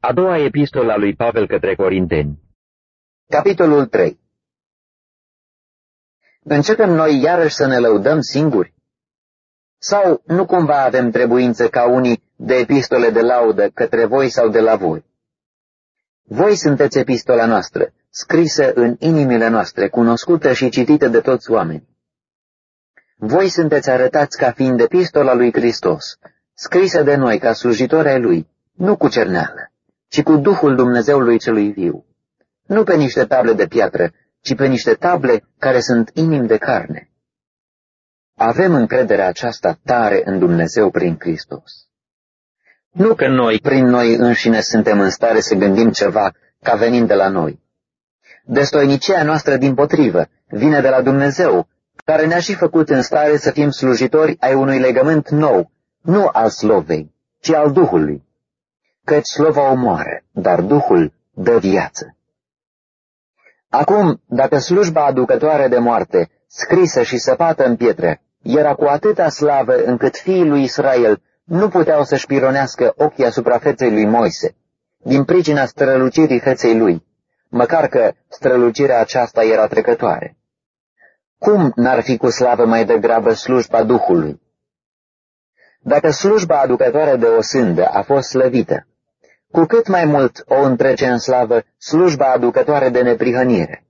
A doua epistola a lui Pavel către Corinteni Capitolul 3 Începem noi iarăși să ne lăudăm singuri? Sau nu cumva avem trebuință ca unii de epistole de laudă către voi sau de la voi? Voi sunteți epistola noastră, scrisă în inimile noastre, cunoscută și citită de toți oamenii. Voi sunteți arătați ca fiind epistola lui Hristos, scrisă de noi ca slujitori ai Lui, nu cu cerneală, ci cu Duhul Dumnezeului celui viu. Nu pe niște table de piatră, ci pe niște table care sunt inimi de carne. Avem încrederea aceasta tare în Dumnezeu prin Hristos. Nu că noi, prin noi înșine, suntem în stare să gândim ceva ca venind de la noi. Destoinicia noastră, din potrivă, vine de la Dumnezeu, care ne-a și făcut în stare să fim slujitori ai unui legământ nou, nu al slovei, ci al Duhului. Căci slova omoară, dar Duhul dă viață. Acum, dacă slujba aducătoare de moarte, scrisă și săpată în pietre, era cu atâta slavă încât fiii lui Israel nu puteau să-și pironească ochii asupra feței lui Moise, din pricina strălucirii feței lui, măcar că strălucirea aceasta era trecătoare. Cum n-ar fi cu slavă mai degrabă slujba Duhului? Dacă slujba aducătoare de o sândă a fost slăvită, cu cât mai mult o întrece în slavă slujba aducătoare de neprihănire.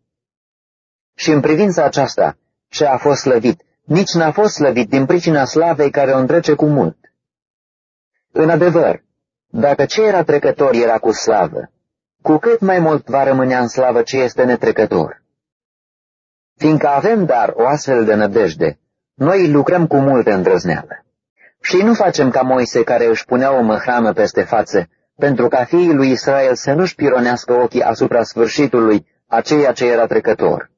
Și în privința aceasta, ce a fost slăvit, nici n-a fost slăvit din pricina slavei care o întrece cu mult. În adevăr, dacă ce era trecător era cu slavă, cu cât mai mult va rămânea în slavă ce este netrecător. Fiindcă avem dar o astfel de nădejde, noi lucrăm cu multă îndrăzneală. Și nu facem ca Moise care își punea o măhramă peste față, pentru ca fiii lui Israel să nu-și pironească ochii asupra sfârșitului a ceea ce era trecător.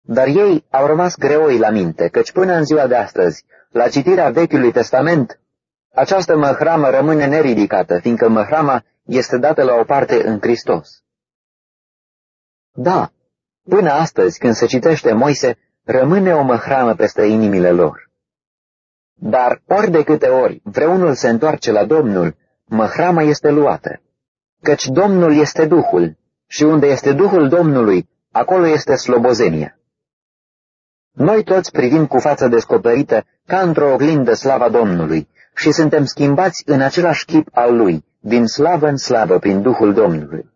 Dar ei au rămas greoi la minte, căci până în ziua de astăzi, la citirea Vechiului Testament, această măhramă rămâne neridicată, fiindcă măhrama este dată la o parte în Hristos. Da, până astăzi, când se citește Moise, rămâne o măhramă peste inimile lor. Dar ori de câte ori vreunul se întoarce la Domnul, măhrama este luată, căci Domnul este Duhul, și unde este Duhul Domnului, acolo este slobozenia. Noi toți privim cu fața descoperită ca într-o oglindă slava Domnului și suntem schimbați în același chip al Lui, din slavă în slavă prin Duhul Domnului.